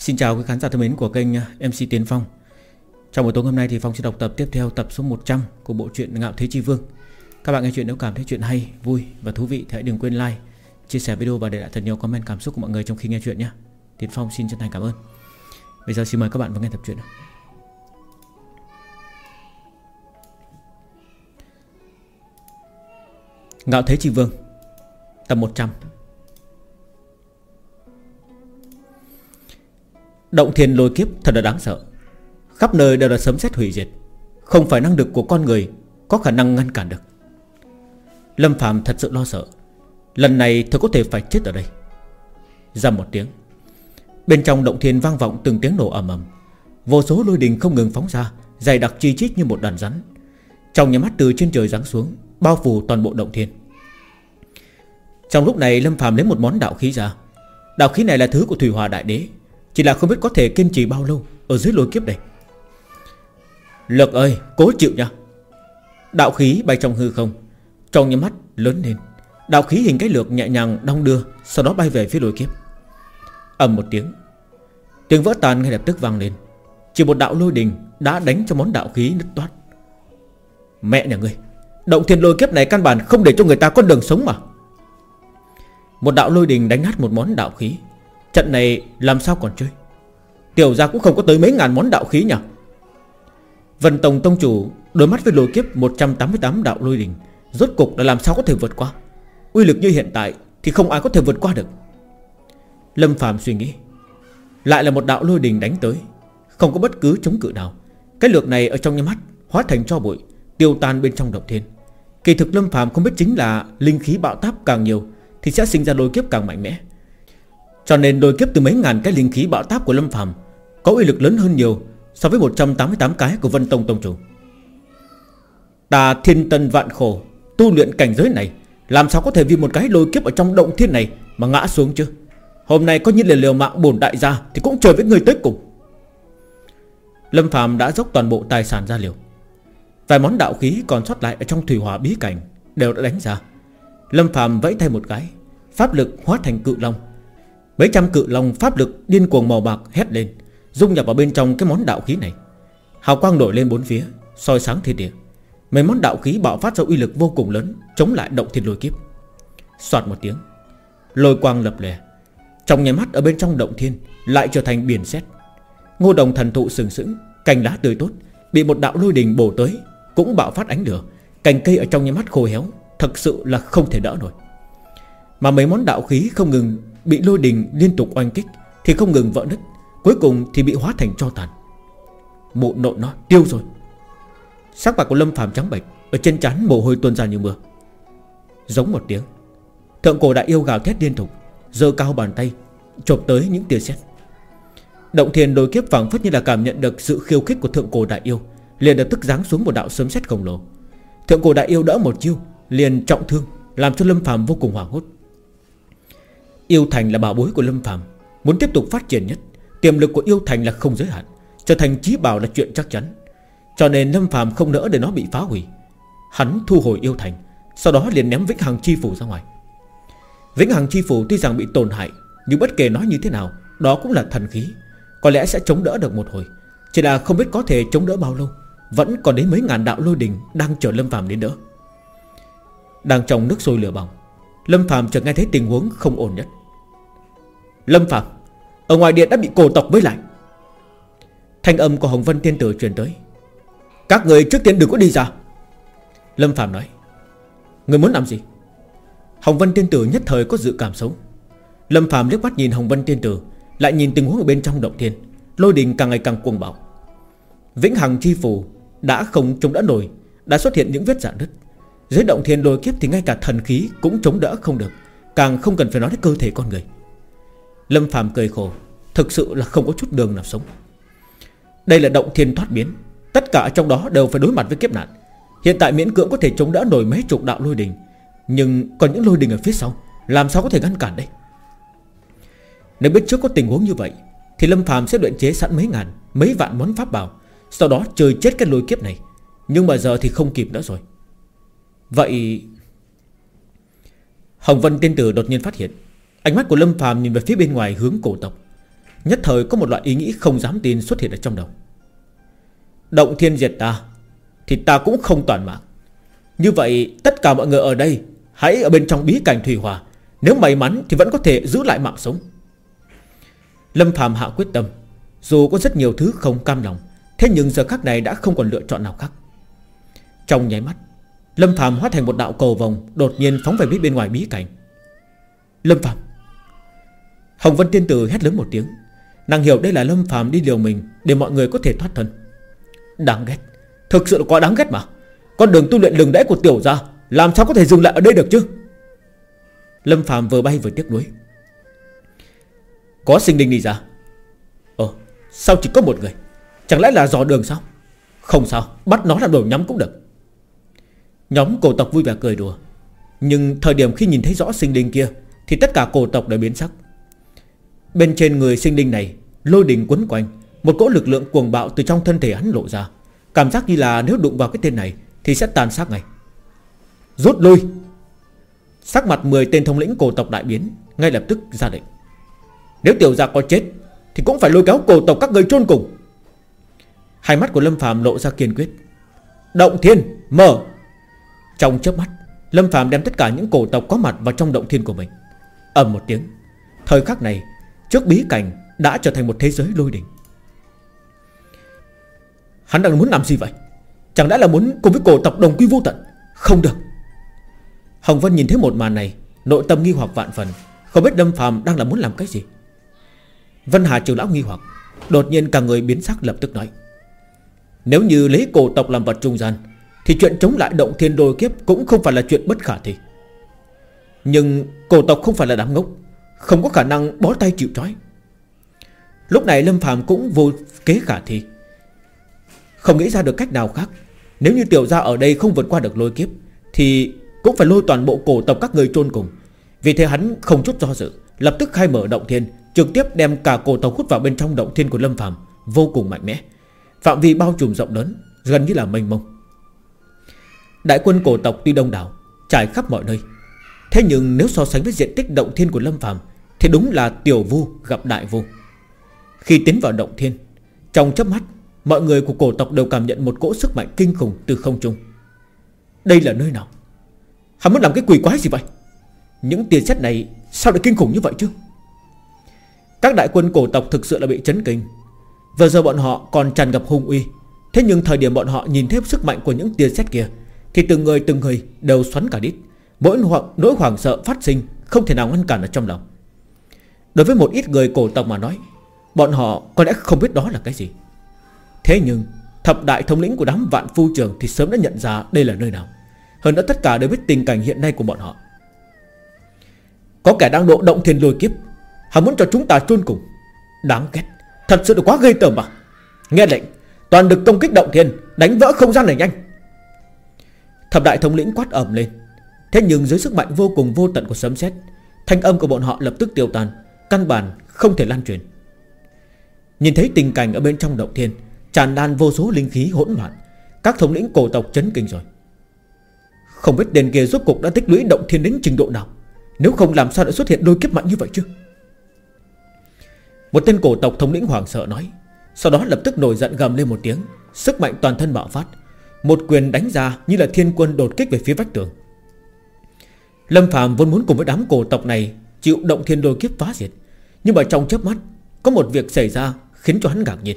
Xin chào quý khán giả thân mến của kênh à, MC Tiến Phong. Trong buổi tối hôm nay thì Phong sẽ đọc tập tiếp theo tập số 100 của bộ truyện Ngạo Thế Chi Vương. Các bạn nghe chuyện nếu cảm thấy chuyện hay, vui và thú vị thì hãy đừng quên like, chia sẻ video và để lại thật nhiều comment cảm xúc của mọi người trong khi nghe chuyện nhé. Tiến Phong xin chân thành cảm ơn. Bây giờ xin mời các bạn vào nghe tập truyện Ngạo Thế Chi Vương Tập 100 Động thiên lôi kiếp thật là đáng sợ. Khắp nơi đều là sấm sét hủy diệt. Không phải năng lực của con người Có khả năng ngăn cản được. Lâm Phạm thật sự lo sợ. Lần này thật có thể phải chết ở đây. Ra một tiếng. Bên trong động thiên vang vọng từng tiếng nổ ầm ầm. Vô số lôi đình không ngừng phóng ra, Dày đặc chi chít như một đàn rắn. Trong nhà mắt từ trên trời giáng xuống, Bao phủ toàn bộ động thiên. Trong lúc này Lâm Phạm lấy một món đạo khí ra. Đạo khí này là thứ của Thủy Hòa Đại Đế chỉ là không biết có thể kiên trì bao lâu Ở dưới lôi kiếp này. Lực ơi, cố chịu nha. Đạo khí bay trong hư không, Trong những mắt lớn lên. Đạo khí hình cái lược nhẹ nhàng đong đưa, Sau đó bay về phía lôi kiếp. Ầm một tiếng Tiếng vỡ tan ngay lập tức vang lên. Chỉ một đạo lôi đình đã đánh cho món đạo khí nứt toát. Mẹ nhà ngươi, Động thiên lôi kiếp này căn bản không để cho người ta có đường sống mà. Một đạo lôi đình đánh nát một món đạo khí Trận này làm sao còn chơi? Tiểu ra cũng không có tới mấy ngàn món đạo khí nhỉ? Vân Tông Tông Chủ Đối mắt với lôi kiếp 188 đạo lôi đình, Rốt cục là làm sao có thể vượt qua? Uy lực như hiện tại Thì không ai có thể vượt qua được. Lâm Phạm suy nghĩ, Lại là một đạo lôi đình đánh tới, Không có bất cứ chống cự nào. Cái lược này ở trong nhà mắt, Hóa thành cho bụi, Tiêu tan bên trong động thiên. Kỳ thực Lâm Phạm không biết chính là Linh khí bạo táp càng nhiều Thì sẽ sinh ra lôi kiếp càng mạnh mẽ cho nên đôi kiếp từ mấy ngàn cái linh khí bạo táp của Lâm Phàm Có uy lực lớn hơn nhiều So với 188 cái của Vân Tông Tông Chủ. Ta thiên tân vạn khổ, Tu luyện cảnh giới này, Làm sao có thể vì một cái lôi kiếp ở trong động thiên này Mà ngã xuống chứ? Hôm nay có như là liều mạng bổn đại gia Thì cũng chờ với người tới cùng. Lâm Phạm đã dốc toàn bộ tài sản ra liều. Vài món đạo khí còn sót lại Ở trong thủy hỏa bí cảnh Đều đã đánh ra. Lâm Phạm vẫy thay một cái, Pháp lực hóa thành cự long Mấy trăm cự long pháp lực điên cuồng màu bạc hét lên, Dung nhập vào bên trong cái món đạo khí này. Hào quang nổi lên bốn phía, soi sáng thiên địa. Mấy món đạo khí bạo phát ra uy lực vô cùng lớn, Chống lại động thiên lôi kiếp. Xoạt một tiếng, Lôi quang lập lè. Trong nháy mắt ở bên trong động thiên Lại trở thành biển xét Ngô đồng thần thụ sừng sững, Cành lá tươi tốt, Bị một đạo lôi đình bổ tới, Cũng bạo phát ánh lửa. Cành cây ở trong nháy mắt khô héo Thật sự là không thể đỡ nổi. Mà mấy món đạo khí không ngừng Bị lôi đình liên tục oanh kích Thì không ngừng vỡ nứt, Cuối cùng thì bị hóa thành cho tàn. Mụ nội nó tiêu rồi. Sắc mặt của Lâm Phạm trắng bệch, Ở trên trán mồ hôi tuôn ra như mưa. Giống một tiếng, Thượng cổ đại yêu gào thét điên thục giơ cao bàn tay, Chộp tới những tia sét. Động thiền đôi kiếp phẳng phất như là cảm nhận được sự khiêu khích của thượng cổ đại yêu, Liền lập tức giáng xuống một đạo sấm sét khổng lồ. Thượng cổ đại yêu đỡ một chiêu, Liền trọng thương, Làm cho Lâm Phạm vô cùng hoảng hốt. Yêu Thành là bảo bối của Lâm Phạm Muốn tiếp tục phát triển nhất, Tiềm lực của Yêu Thành là không giới hạn, Trở thành trí bảo là chuyện chắc chắn. Cho nên Lâm Phạm không nỡ để nó bị phá hủy. Hắn thu hồi Yêu Thành, Sau đó liền ném Vĩnh Hằng Chi Phủ ra ngoài. Vĩnh Hằng Chi Phủ tuy rằng bị tổn hại, Nhưng bất kể nói như thế nào, Đó cũng là thần khí, Có lẽ sẽ chống đỡ được một hồi. Chỉ là không biết có thể chống đỡ bao lâu, Vẫn còn đến mấy ngàn đạo lôi đình Đang chờ Lâm Phạm đến đỡ. Đang trong nước sôi lửa bỏng, Lâm Phạm chợt nghe thấy tình huống không ổn nhất. Lâm Phạm, Ở ngoài điện đã bị cổ tộc với lại. Thanh âm của Hồng Vân Tiên Tử truyền tới. Các người trước tiên đừng có đi ra. Lâm Phạm nói. Người muốn làm gì? Hồng Vân Tiên Tử nhất thời có dự cảm xấu. Lâm Phạm liếc mắt nhìn Hồng Vân Tiên Tử, Lại nhìn tình huống ở bên trong động thiên. Lôi đình càng ngày càng cuồng bạo. Vĩnh Hằng Chi Phù Đã không chống đỡ nổi, Đã xuất hiện những vết rạn đứt Dưới động thiên lôi kiếp thì ngay cả thần khí Cũng chống đỡ không được, Càng không cần phải nói đến cơ thể con người. Lâm Phạm cười khổ, Thực sự là không có chút đường nào sống. Đây là động thiên thoát biến, Tất cả trong đó đều phải đối mặt với kiếp nạn. Hiện tại miễn cưỡng có thể chống đỡ nổi mấy chục đạo lôi đình, Nhưng còn những lôi đình ở phía sau, Làm sao có thể ngăn cản đây? Nếu biết trước có tình huống như vậy, Thì Lâm Phạm sẽ luyện chế sẵn mấy ngàn, Mấy vạn món pháp bảo, Sau đó chơi chết cái lôi kiếp này. Nhưng mà giờ thì không kịp nữa rồi. Vậy, Hồng Vân tiên tử đột nhiên phát hiện Ánh mắt của Lâm Phàm nhìn về phía bên ngoài hướng cổ tộc. Nhất thời có một loại ý nghĩ không dám tin xuất hiện ở trong đầu. Động thiên diệt ta, Thì ta cũng không toàn mạng. Như vậy, tất cả mọi người ở đây, Hãy ở bên trong bí cảnh Thủy Hòa Nếu may mắn thì vẫn có thể giữ lại mạng sống. Lâm Phạm hạ quyết tâm. Dù có rất nhiều thứ không cam lòng, Thế nhưng giờ khắc này đã không còn lựa chọn nào khác. Trong nháy mắt, Lâm Phạm hóa thành một đạo cầu vòng Đột nhiên phóng về bên ngoài bí cảnh. Lâm Phạm Hồng Vân Tiên Tử hét lớn một tiếng. Nàng hiểu đây là Lâm Phạm đi liều mình Để mọi người có thể thoát thân. Đáng ghét. Thực sự là quá đáng ghét mà. Con đường tu luyện lừng đẽ của tiểu gia, Làm sao có thể dừng lại ở đây được chứ? Lâm Phạm vừa bay vừa tiếc nuối. Có sinh linh đi ra. Ờ sao chỉ có một người? Chẳng lẽ là dò đường sao? Không sao, bắt nó làm đồ nhắm cũng được. Nhóm cổ tộc vui vẻ cười đùa. Nhưng thời điểm khi nhìn thấy rõ sinh linh kia, Thì tất cả cổ tộc đã biến sắc. Bên trên người sinh linh này, Lôi đình quấn quanh, Một cỗ lực lượng cuồng bạo từ trong thân thể hắn lộ ra. Cảm giác như là nếu đụng vào cái tên này Thì sẽ tàn sát ngay. Rút lui! Sắc mặt 10 tên thống lĩnh cổ tộc đại biến Ngay lập tức ra lệnh. Nếu tiểu gia có chết Thì cũng phải lôi kéo cổ tộc các người chôn cùng. Hai mắt của Lâm Phạm lộ ra kiên quyết. Động thiên, mở! Trong chớp mắt, Lâm Phạm đem tất cả những cổ tộc có mặt vào trong động thiên của mình. Ầm một tiếng, Thời khắc này Trước bí cảnh đã trở thành một thế giới lôi đỉnh Hắn đang muốn làm gì vậy? Chẳng lẽ là muốn cùng với cổ tộc đồng quy vô tận? Không được. Hồng Vân nhìn thấy một màn này, Nội tâm nghi hoặc vạn phần, Không biết Lâm phàm đang là muốn làm cái gì. Vân Hà trường lão nghi hoặc, Đột nhiên cả người biến sắc lập tức nói, Nếu như lấy cổ tộc làm vật trung gian, Thì chuyện chống lại động thiên đôi kiếp Cũng không phải là chuyện bất khả thi. Nhưng cổ tộc không phải là đám ngốc không có khả năng bó tay chịu trói. Lúc này Lâm Phạm cũng vô kế khả thi. Không nghĩ ra được cách nào khác. Nếu như tiểu gia ở đây không vượt qua được lôi kiếp, Thì cũng phải lôi toàn bộ cổ tộc các người chôn cùng. Vì thế hắn không chút do dự, Lập tức khai mở động thiên, Trực tiếp đem cả cổ tộc hút vào bên trong động thiên của Lâm Phạm Vô cùng mạnh mẽ. Phạm vi bao trùm rộng lớn, Gần như là mênh mông. Đại quân cổ tộc tuy đông đảo, Trải khắp mọi nơi. Thế nhưng nếu so sánh với diện tích động thiên của Lâm Phạm thì đúng là tiểu vu gặp đại vu. Khi tiến vào động thiên, Trong chớp mắt, Mọi người của cổ tộc đều cảm nhận một cỗ sức mạnh kinh khủng từ không trung. Đây là nơi nào? Hắn muốn làm cái quỷ quái gì vậy? Những tiền xét này sao lại kinh khủng như vậy chứ? Các đại quân cổ tộc thực sự là bị chấn kinh. Vừa giờ bọn họ còn tràn gặp hung uy. Thế nhưng thời điểm bọn họ nhìn thấy sức mạnh của những tiền xét kia, Thì từng người từng người đều xoắn cả đít. Mỗi nỗi hoảng sợ phát sinh, Không thể nào ngăn cản ở trong lòng. Đối với một ít người cổ tộc mà nói, Bọn họ có lẽ không biết đó là cái gì. Thế nhưng, Thập đại thống lĩnh của đám vạn phu trường Thì sớm đã nhận ra đây là nơi nào. Hơn nữa tất cả đều biết tình cảnh hiện nay của bọn họ. Có kẻ đang độ động thiên lôi kiếp, Hắn muốn cho chúng ta chôn cùng. Đáng ghét, Thật sự là quá gây tởm mà. Nghe lệnh, Toàn được công kích động thiên, Đánh vỡ không gian này nhanh. Thập đại thống lĩnh quát ẩm lên. Thế nhưng dưới sức mạnh vô cùng vô tận của sấm sét, Thanh âm của bọn họ lập tức tiêu tan. Căn bản không thể lan truyền. Nhìn thấy tình cảnh ở bên trong động thiên, Tràn lan vô số linh khí hỗn loạn, Các thống lĩnh cổ tộc chấn kinh rồi. Không biết đền kia rốt cục đã tích lũy động thiên đến trình độ nào, Nếu không làm sao đã xuất hiện đôi kiếp mạnh như vậy chứ? Một tên cổ tộc thống lĩnh hoàng sợ nói, Sau đó lập tức nổi giận gầm lên một tiếng, Sức mạnh toàn thân bạo phát, Một quyền đánh ra như là thiên quân đột kích về phía vách tường. Lâm Phạm vốn muốn cùng với đám cổ tộc này Chịu động thiên đôi kiếp phá diệt nhưng mà trong chớp mắt, Có một việc xảy ra khiến cho hắn ngạc nhiên.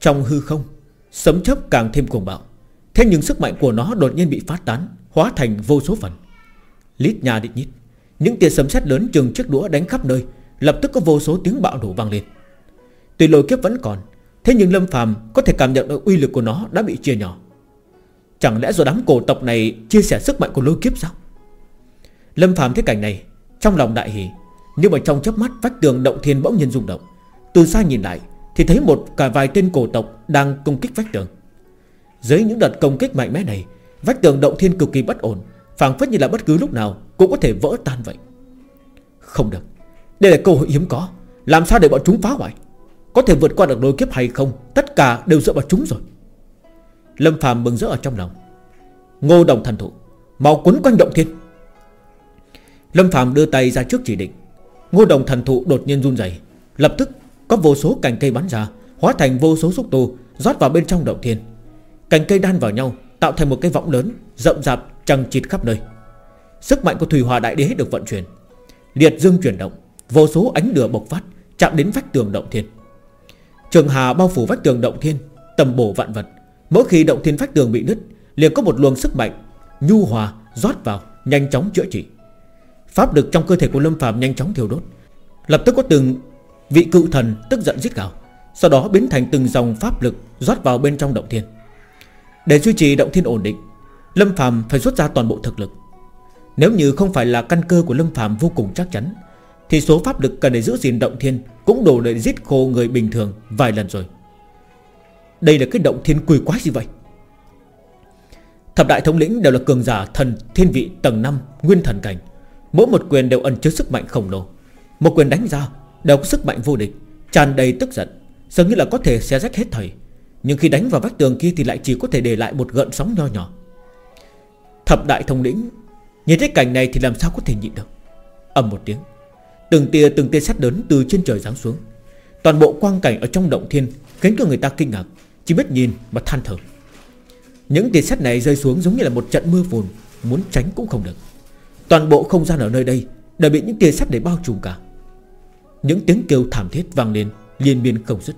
Trong hư không, Sấm chớp càng thêm cuồng bạo. Thế nhưng sức mạnh của nó đột nhiên bị phát tán, Hóa thành vô số phần. Lít nhà địch nhít, Những tia sấm sét lớn chừng chiếc đũa đánh khắp nơi, Lập tức có vô số tiếng bạo nổ vang lên. Tuy lôi kiếp vẫn còn, Thế nhưng Lâm phàm có thể cảm nhận được uy lực của nó đã bị chia nhỏ. Chẳng lẽ do đám cổ tộc này Chia sẻ sức mạnh của lôi kiếp sao? Lâm phàm thấy cảnh này, Trong lòng đại hỷ nhưng mà trong chớp mắt, vách tường động thiên bỗng nhiên rung động. Từ xa nhìn lại, Thì thấy một cả vài tên cổ tộc đang công kích vách tường. Dưới những đợt công kích mạnh mẽ này, Vách tường động thiên cực kỳ bất ổn, phảng phất như là bất cứ lúc nào Cũng có thể vỡ tan vậy. Không được, Đây là cơ hội hiếm có, Làm sao để bọn chúng phá hoại? Có thể vượt qua được đôi kiếp hay không, Tất cả đều dựa vào chúng rồi. Lâm phàm mừng rỡ ở trong lòng. Ngô đồng thần thụ Màu quấn quanh động thiên. Lâm phàm đưa tay ra trước chỉ định. Ngô đồng thần thụ đột nhiên run rẩy, Lập tức Có vô số cành cây bắn ra Hóa thành vô số xúc tu Rót vào bên trong động thiên. Cành cây đan vào nhau Tạo thành một cái võng lớn Rậm rạp trăng chịt khắp nơi. Sức mạnh của Thủy Hòa Đại Đế được vận chuyển. Liệt dương chuyển động Vô số ánh lửa bộc phát Chạm đến vách tường động thiên. Trường Hà bao phủ vách tường động thiên Tầm bổ vạn vật. Mỗi khi động thiên vách tường bị nứt liền có một luồng sức mạnh Nhu hòa rót vào Nhanh chóng chữa trị. Pháp lực trong cơ thể của Lâm Phạm nhanh chóng thiêu đốt. Lập tức có từng vị cự thần tức giận giết gào, Sau đó biến thành từng dòng pháp lực rót vào bên trong động thiên. Để duy trì động thiên ổn định, Lâm Phạm phải xuất ra toàn bộ thực lực. Nếu như không phải là căn cơ của Lâm Phạm vô cùng chắc chắn, Thì số pháp lực cần để giữ gìn động thiên Cũng đủ để giết khô người bình thường vài lần rồi. Đây là cái động thiên quỷ quái gì vậy? Thập đại thống lĩnh đều là cường giả thần thiên vị tầng 5 Nguyên thần cảnh. Mỗi một quyền đều ẩn chứa sức mạnh khổng lồ. Một quyền đánh ra, đều có sức mạnh vô địch, tràn đầy tức giận, Dường như là có thể xé rách hết thầy. Nhưng khi đánh vào vách tường kia thì lại chỉ có thể để lại một gợn sóng nho nhỏ. Thập đại thông lĩnh, Nhìn thấy cảnh này thì làm sao có thể nhịn được. Ầm một tiếng, Từng tia từng tia sắt đớn từ trên trời giáng xuống. Toàn bộ quang cảnh ở trong động thiên Khiến cho người ta kinh ngạc, Chỉ biết nhìn mà than thở. Những tia sắt này rơi xuống giống như là một trận mưa phùn, Muốn tránh cũng không được. Toàn bộ không gian ở nơi đây Đều bị những tia sắt để bao trùm cả. Những tiếng kêu thảm thiết vang lên, Liên miên không dứt.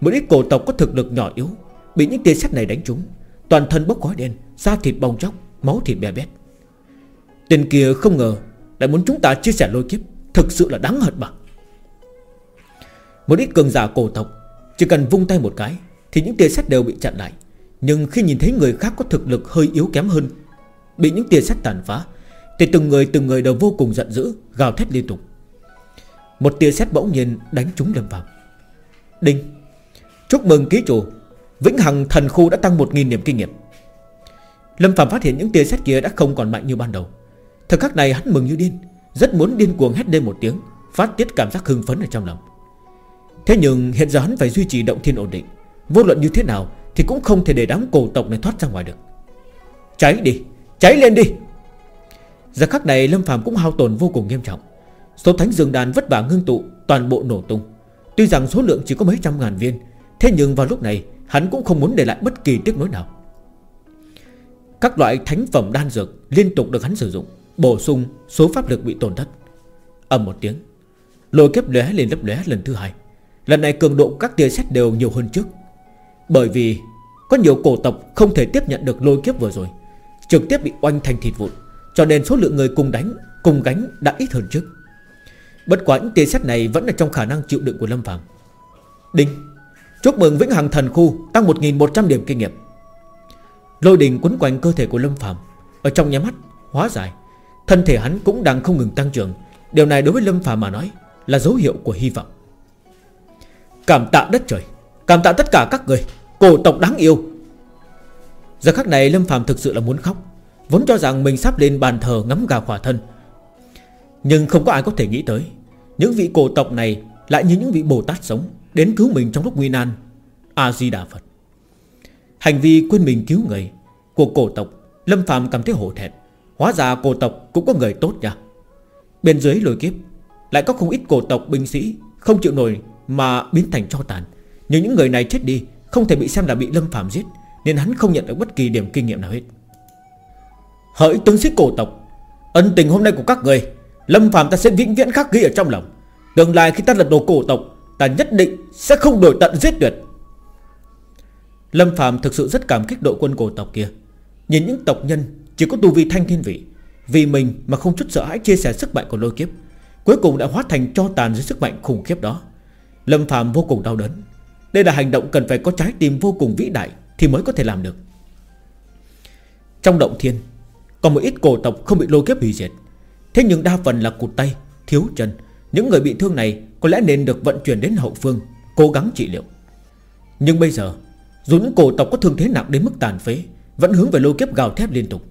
Một ít cổ tộc có thực lực nhỏ yếu Bị những tia sắt này đánh trúng. Toàn thân bốc khói đen, Da thịt bong chóc, Máu thịt bè bét. Tên kia không ngờ Lại muốn chúng ta chia sẻ lôi kiếp, Thực sự là đáng hận mà. Một ít cường giả cổ tộc Chỉ cần vung tay một cái Thì những tia sắt đều bị chặn lại. Nhưng khi nhìn thấy người khác có thực lực hơi yếu kém hơn, Bị những tia sắt tàn phá thì từng người từng người đều vô cùng giận dữ, Gào thét liên tục. Một tia sét bỗng nhiên đánh trúng Lâm Phạm. Đinh, Chúc mừng ký chủ. Vĩnh Hằng thần khu đã tăng 1.000 điểm kinh nghiệm. Lâm Phạm phát hiện những tia sét kia đã không còn mạnh như ban đầu. Thời khắc này hắn mừng như điên, Rất muốn điên cuồng hét lên một tiếng, Phát tiết cảm giác hưng phấn ở trong lòng. Thế nhưng hiện giờ hắn phải duy trì động thiên ổn định. Vô luận như thế nào Thì cũng không thể để đám cổ tộc này thoát ra ngoài được. Cháy đi, Cháy lên đi. Giờ khắc này Lâm Phạm cũng hao tổn vô cùng nghiêm trọng. Số thánh dương đàn vất vả ngưng tụ, Toàn bộ nổ tung. Tuy rằng số lượng chỉ có mấy trăm ngàn viên, Thế nhưng vào lúc này, Hắn cũng không muốn để lại bất kỳ tiếc nối nào. Các loại thánh phẩm đan dược Liên tục được hắn sử dụng, Bổ sung số pháp lực bị tổn thất. Âm một tiếng, Lôi kiếp lóe lên lấp lóe lần thứ hai. Lần này cường độ các tia sét đều nhiều hơn trước. Bởi vì Có nhiều cổ tộc không thể tiếp nhận được lôi kiếp vừa rồi, Trực tiếp bị oanh thành thịt vụn. Cho nên số lượng người cùng đánh, Cùng gánh đã ít hơn trước. Bất quá những tia xét này vẫn là trong khả năng chịu đựng của Lâm Phạm. Đinh, Chúc mừng Vĩnh Hằng Thần Khu Tăng 1.100 điểm kinh nghiệm. Lôi đình quấn quanh cơ thể của Lâm Phạm Ở trong nhà mắt, hóa giải. Thân thể hắn cũng đang không ngừng tăng trưởng. Điều này đối với Lâm Phạm mà nói Là dấu hiệu của hy vọng. Cảm tạ đất trời, Cảm tạ tất cả các người, Cổ tộc đáng yêu. Giờ khắc này Lâm Phạm thực sự là muốn khóc. Vốn cho rằng mình sắp lên bàn thờ ngắm gà khỏa thân. Nhưng không có ai có thể nghĩ tới, Những vị cổ tộc này Lại như những vị Bồ Tát sống, Đến cứu mình trong lúc nguy nan. A-di-đà Phật Hành vi quên mình cứu người Của cổ tộc Lâm Phạm cảm thấy hổ thẹn. Hóa ra cổ tộc cũng có người tốt nha. Bên dưới lôi kiếp, Lại có không ít cổ tộc binh sĩ Không chịu nổi mà biến thành cho tàn. Nhưng những người này chết đi, Không thể bị xem là bị Lâm Phạm giết, Nên hắn không nhận được bất kỳ điểm kinh nghiệm nào hết. Hỡi tướng sĩ cổ tộc, Ân tình hôm nay của các người, Lâm Phạm ta sẽ vĩnh viễn khắc ghi ở trong lòng. Tương lai khi ta lật đổ cổ tộc, Ta nhất định sẽ không đổi tận giết tuyệt. Lâm Phạm thực sự rất cảm kích đội quân cổ tộc kia. Nhìn những tộc nhân Chỉ có tu vi thanh thiên vị, Vì mình mà không chút sợ hãi chia sẻ sức mạnh của lôi kiếp, Cuối cùng đã hóa thành cho tàn dưới sức mạnh khủng khiếp đó. Lâm Phạm vô cùng đau đớn. Đây là hành động cần phải có trái tim vô cùng vĩ đại Thì mới có thể làm được. Trong động thiên còn một ít cổ tộc không bị lôi kiếp hủy diệt. Thế nhưng đa phần là cụt tay, Thiếu chân. Những người bị thương này có lẽ nên được vận chuyển đến hậu phương, Cố gắng trị liệu. Nhưng bây giờ, Dù những cổ tộc có thương thế nặng đến mức tàn phế, Vẫn hướng về lôi kiếp gào thét liên tục.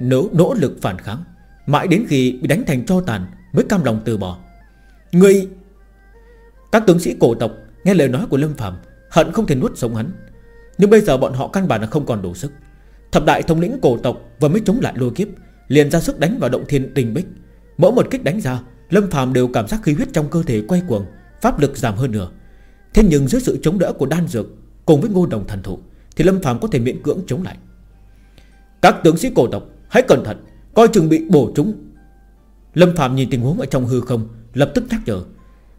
Nếu nỗ lực phản kháng, Mãi đến khi bị đánh thành cho tàn Mới cam lòng từ bỏ. Người, Các tướng sĩ cổ tộc Nghe lời nói của Lâm Phạm Hận không thể nuốt sống hắn. Nhưng bây giờ bọn họ căn bản là không còn đủ sức. Thập đại thống lĩnh cổ tộc vừa mới chống lại lôi kiếp, Liền ra sức đánh vào động thiên tình bích. Mỗi một kích đánh ra, Lâm phàm đều cảm giác khí huyết trong cơ thể quay cuồng, Pháp lực giảm hơn nửa. Thế nhưng dưới sự chống đỡ của đan dược Cùng với ngô đồng thần thụ Thì Lâm phàm có thể miễn cưỡng chống lại. Các tướng sĩ cổ tộc, hãy cẩn thận, Coi chừng bị bổ trúng Lâm phàm nhìn tình huống ở trong hư không, Lập tức nhắc nhở.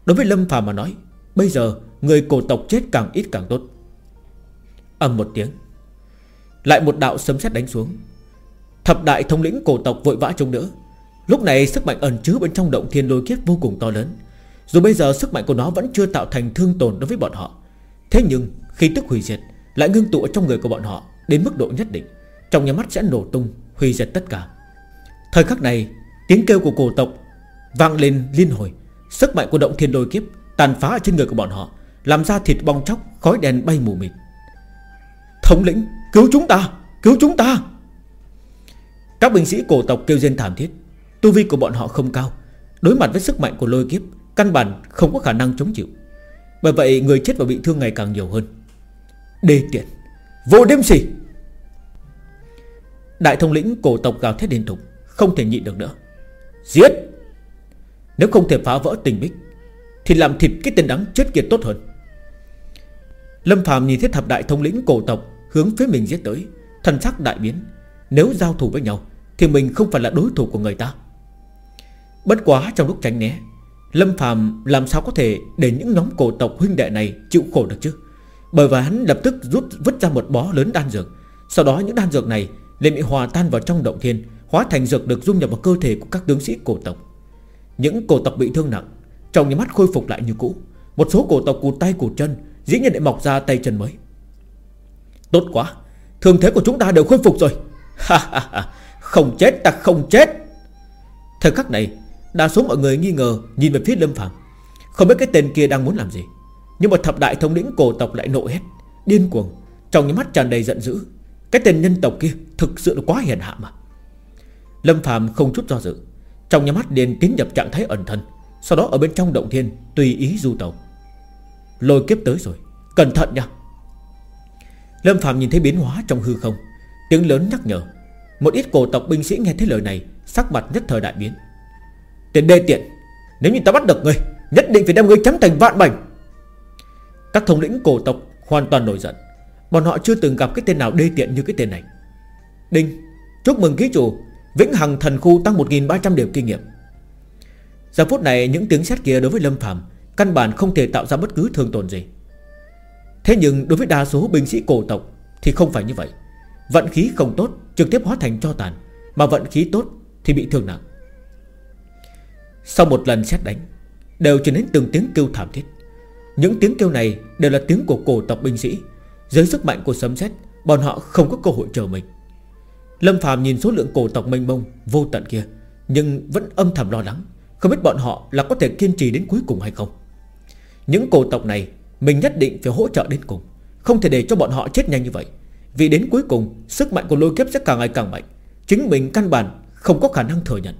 Đối với Lâm phàm mà nói, Bây giờ người cổ tộc chết càng ít càng tốt. Âm một tiếng. Lại một đạo sấm sét đánh xuống. Thập đại thống lĩnh cổ tộc vội vã chống đỡ. Lúc này sức mạnh ẩn chứa bên trong động thiên lôi kiếp vô cùng to lớn. Dù bây giờ sức mạnh của nó vẫn chưa tạo thành thương tổn đối với bọn họ. Thế nhưng, khi tức hủy diệt, Lại ngưng tụ ở trong người của bọn họ Đến mức độ nhất định. Trong nhà mắt sẽ nổ tung, Hủy diệt tất cả. Thời khắc này, Tiếng kêu của cổ tộc Vang lên liên hồi. Sức mạnh của động thiên lôi kiếp Tàn phá ở trên người của bọn họ, Làm ra thịt bong chóc, Khói đèn bay mù mịt. Thống lĩnh Cứu chúng ta, Cứu chúng ta. Các binh sĩ cổ tộc kêu rên thảm thiết. Tu vi của bọn họ không cao. Đối mặt với sức mạnh của lôi kiếp, Căn bản không có khả năng chống chịu. Bởi vậy, người chết và bị thương ngày càng nhiều hơn. Đê tiện, Vô đêm xỉ Đại thông lĩnh cổ tộc gào thét liên tục, Không thể nhịn được nữa. Giết! Nếu không thể phá vỡ tình bích, Thì làm thịt cái tên đắng chết kia tốt hơn. Lâm Phạm nhìn thấy thập đại thông lĩnh cổ tộc Hướng phía mình giết tới. Thần sắc đại biến. Nếu giao thủ với nhau, Thì mình không phải là đối thủ của người ta. Bất quá trong lúc tránh né, Lâm Phạm làm sao có thể Để những nhóm cổ tộc huynh đệ này chịu khổ được chứ? Bởi vì hắn lập tức rút, vứt ra một bó lớn đan dược. Sau đó những đan dược này liền bị hòa tan vào trong động thiên, Hóa thành dược được dung nhập vào cơ thể của các tướng sĩ cổ tộc. Những cổ tộc bị thương nặng, Trong những mắt khôi phục lại như cũ. Một số cổ tộc cụt tay cụt chân, Dĩ nhiên lại mọc ra tay chân mới. Tốt quá. Thương thế của chúng ta đều khôi phục rồi. Không chết ta không chết. Thời khắc này, Đa số mọi người nghi ngờ Nhìn về phía Lâm Phạm Không biết cái tên kia đang muốn làm gì. Nhưng mà thập đại thống lĩnh cổ tộc lại nộ hết, Điên cuồng. Trong những mắt tràn đầy giận dữ, Cái tên nhân tộc kia thực sự là quá hiền hạ mà. Lâm Phạm không chút do dự, Trong nhà mắt liền tiến nhập trạng thái ẩn thân, Sau đó ở bên trong động thiên Tùy ý du tàu Lôi kiếp tới rồi, Cẩn thận nha. Lâm Phạm nhìn thấy biến hóa trong hư không. Tiếng lớn nhắc nhở. Một ít cổ tộc binh sĩ nghe thấy lời này, Sắc mặt nhất thời đại biến. Tiền đê tiện, Nếu như ta bắt được ngươi, Nhất định phải đem ngươi chấm thành vạn bảnh Các thống lĩnh cổ tộc hoàn toàn nổi giận. Bọn họ chưa từng gặp cái tên nào đê tiện như cái tên này. Đinh, Chúc mừng ký chủ, Vĩnh Hằng thần khu tăng 1.300 điểm kinh nghiệm. Giờ phút này, những tiếng xét kia đối với Lâm Phạm Căn bản không thể tạo ra bất cứ thương tổn gì. Thế nhưng đối với đa số binh sĩ cổ tộc Thì không phải như vậy. Vận khí không tốt, trực tiếp hóa thành cho tàn, Mà vận khí tốt thì bị thương nặng. Sau một lần xét đánh, Đều trở đến từng tiếng kêu thảm thiết. Những tiếng kêu này đều là tiếng của cổ tộc binh sĩ. Dưới sức mạnh của sấm sét, Bọn họ không có cơ hội chờ mình. Lâm Phạm nhìn số lượng cổ tộc mênh mông, Vô tận kia, Nhưng vẫn âm thầm lo lắng, Không biết bọn họ là có thể kiên trì đến cuối cùng hay không. Những cổ tộc này mình nhất định phải hỗ trợ đến cùng. Không thể để cho bọn họ chết nhanh như vậy. Vì đến cuối cùng, Sức mạnh của lôi kiếp sẽ càng ngày càng mạnh. Chính mình căn bản không có khả năng thừa nhận.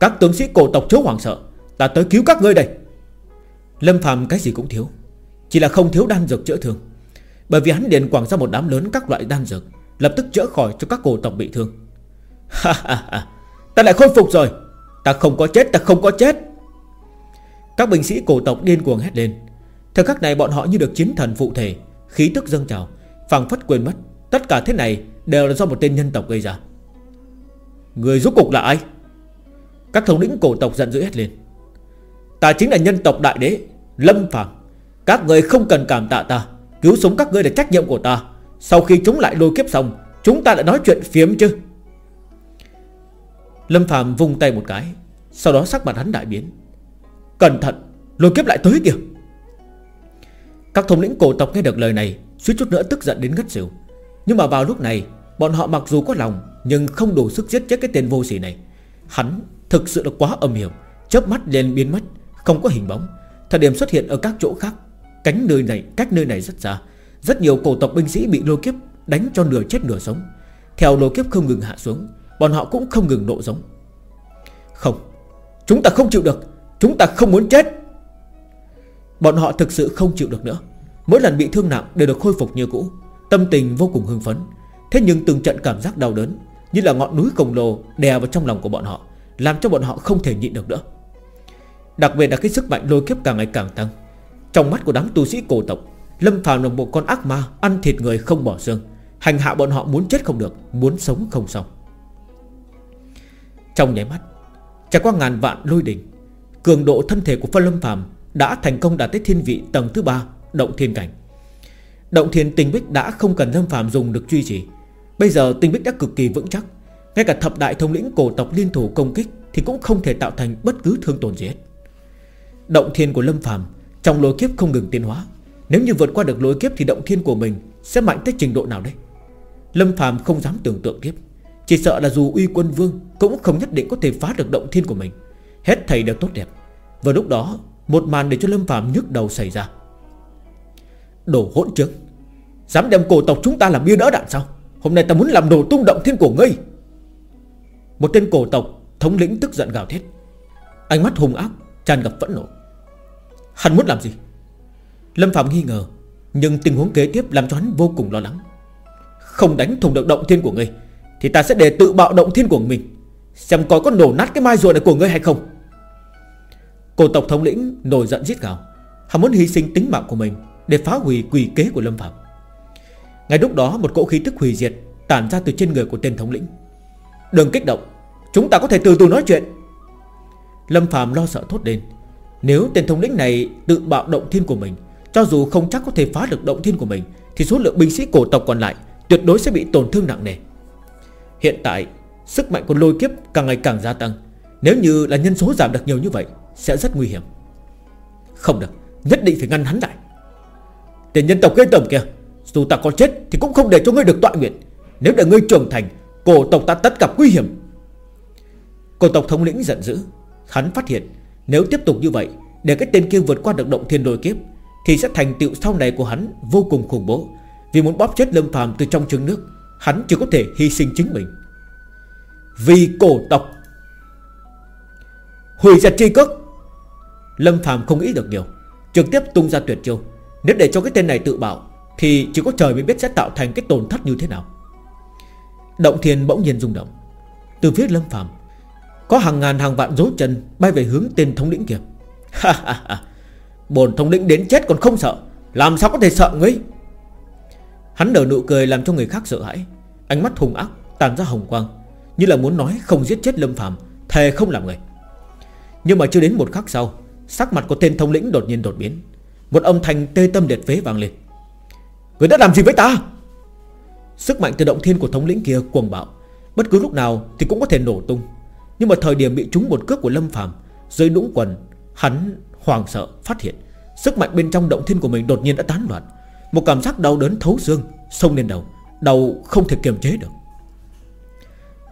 Các tướng sĩ cổ tộc chớ hoàng sợ. Ta tới cứu các ngươi đây. Lâm phàm cái gì cũng thiếu. Chỉ là không thiếu đan dược chữa thương. Bởi vì hắn điền quảng ra một đám lớn các loại đan dược, Lập tức chữa khỏi cho các cổ tộc bị thương. Ha ha ha. Ta lại khôi phục rồi. Ta không có chết, ta không có chết. Các binh sĩ cổ tộc điên cuồng hét lên. Thời khắc này bọn họ như được chiến thần phụ thể, Khí tức dâng trào, phảng phất quên mất, Tất cả thế này đều là do một tên nhân tộc gây ra. Người rốt cục là ai? Các thống lĩnh cổ tộc giận dữ hết lên. Ta chính là nhân tộc đại đế, Lâm Phạm Các người không cần cảm tạ ta, Cứu sống các ngươi là trách nhiệm của ta. Sau khi chúng lại lôi kiếp xong, Chúng ta đã nói chuyện phiếm chứ? Lâm Phạm vung tay một cái, Sau đó sắc mặt hắn đại biến. Cẩn thận, Lôi kiếp lại tới kìa. Các thống lĩnh cổ tộc nghe được lời này, Suýt chút nữa tức giận đến ngất xỉu. Nhưng mà vào lúc này, Bọn họ mặc dù có lòng, Nhưng không đủ sức giết chết cái tên vô sỉ này. Hắn thực sự là quá âm hiểm, chớp mắt liền biến mất, Không có hình bóng. Thời điểm xuất hiện ở các chỗ khác, Cánh nơi này, cách nơi này rất xa. Rất nhiều cổ tộc binh sĩ bị lôi kiếp, Đánh cho nửa chết nửa sống. Theo lôi kiếp không ngừng hạ xuống, Bọn họ cũng không ngừng nộ giống. Không, Chúng ta không chịu được, Chúng ta không muốn chết. Bọn họ thực sự không chịu được nữa. Mỗi lần bị thương nặng đều được khôi phục như cũ. Tâm tình vô cùng hưng phấn. Thế nhưng từng trận cảm giác đau đớn, Như là ngọn núi khổng lồ đè vào trong lòng của bọn họ, Làm cho bọn họ không thể nhịn được nữa. Đặc biệt là cái sức mạnh lôi kiếp càng ngày càng tăng. Trong mắt của đám tu sĩ cổ tộc, Lâm phàm là một con ác ma, Ăn thịt người không bỏ xương. Hành hạ bọn họ muốn chết không được, Muốn sống không xong. Trong nháy mắt, Trải qua ngàn vạn lôi đỉnh Cường độ thân thể của phân lâm phàm đã thành công đạt tới thiên vị tầng thứ ba, Động thiên cảnh. Động thiên tinh bích đã không cần lâm phàm dùng được duy trì. Bây giờ tinh bích đã cực kỳ vững chắc. Ngay cả thập đại thống lĩnh cổ tộc liên thủ công kích Thì cũng không thể tạo thành bất cứ thương tổn gì hết. Động thiên của lâm phàm Trong lối kiếp không ngừng tiến hóa. Nếu như vượt qua được lối kiếp thì động thiên của mình Sẽ mạnh tới trình độ nào đây? Lâm phàm không dám tưởng tượng tiếp Chỉ sợ là dù uy quân vương Cũng không nhất định có thể phá được động thiên của mình. Hết thầy đều tốt đẹp. Và lúc đó một màn để cho Lâm Phạm nhức đầu xảy ra. Đồ hỗn trứng, Dám đem cổ tộc chúng ta làm bia đỡ đạn sao? Hôm nay ta muốn làm đồ tung động thiên của ngươi. Một tên cổ tộc Thống lĩnh tức giận gào thét. Ánh mắt hung ác tràn ngập phẫn nộ. Hắn muốn làm gì? Lâm Phạm nghi ngờ, Nhưng tình huống kế tiếp làm cho hắn vô cùng lo lắng. Không đánh thùng được động thiên của ngươi, Thì ta sẽ để tự bạo động thiên của mình. Xem coi có nổ nát cái mai rùa này của ngươi hay không. Cổ tộc thống lĩnh nổi giận giết gào. Hắn muốn hy sinh tính mạng của mình Để phá hủy quỷ kế của Lâm Phạm. Ngay lúc đó, một cỗ khí tức hủy diệt Tản ra từ trên người của tên thống lĩnh. Đừng kích động, Chúng ta có thể từ từ nói chuyện. Lâm Phạm lo sợ thốt lên. Nếu tên thống lĩnh này tự bạo động thiên của mình, Cho dù không chắc có thể phá được động thiên của mình, Thì số lượng binh sĩ cổ tộc còn lại Tuyệt đối sẽ bị tổn thương nặng nề. Hiện tại, Sức mạnh của lôi kiếp càng ngày càng gia tăng. Nếu như là nhân số giảm được nhiều như vậy sẽ rất nguy hiểm. Không được, Nhất định phải ngăn hắn lại. Tiền nhân tộc gây tầm kìa, Dù ta có chết thì cũng không để cho ngươi được tọa nguyện. Nếu để ngươi trưởng thành, Cổ tộc ta tất gặp nguy hiểm. Cổ tộc thống lĩnh giận dữ, Hắn phát hiện Nếu tiếp tục như vậy, Để cái tên kia vượt qua được động thiên đôi kiếp, Thì sẽ thành tựu sau này của hắn vô cùng khủng bố. Vì muốn bóp chết Lâm phàm từ trong trứng nước, Hắn chỉ có thể hy sinh chính mình. Vì cổ tộc, Hủy diệt tri cước Lâm Phạm không nghĩ được nhiều, Trực tiếp tung ra tuyệt chiêu. Nếu để cho cái tên này tự bảo, Thì chỉ có trời mới biết sẽ tạo thành cái tổn thất như thế nào. Động thiên bỗng nhiên rung động. Từ phía Lâm Phạm Có hàng ngàn hàng vạn dấu chân Bay về hướng tên thống lĩnh kia. Bồn thống lĩnh đến chết còn không sợ, Làm sao có thể sợ ngươi Hắn nở nụ cười làm cho người khác sợ hãi. Ánh mắt hung ác tàn ra hồng quang, như là muốn nói không giết chết Lâm Phạm Thề không làm người. Nhưng mà chưa đến một khắc sau Sắc mặt của tên thống lĩnh đột nhiên đột biến. Một âm thanh tê tâm liệt phế vang lên. Người đã làm gì với ta? Sức mạnh từ động thiên của thống lĩnh kia cuồng bạo. Bất cứ lúc nào thì cũng có thể nổ tung. Nhưng mà thời điểm bị trúng một cước của Lâm Phạm dưới đũng quần, Hắn hoàng sợ phát hiện Sức mạnh bên trong động thiên của mình đột nhiên đã tán loạn. Một cảm giác đau đớn thấu xương Xông lên đầu Đầu không thể kiềm chế được.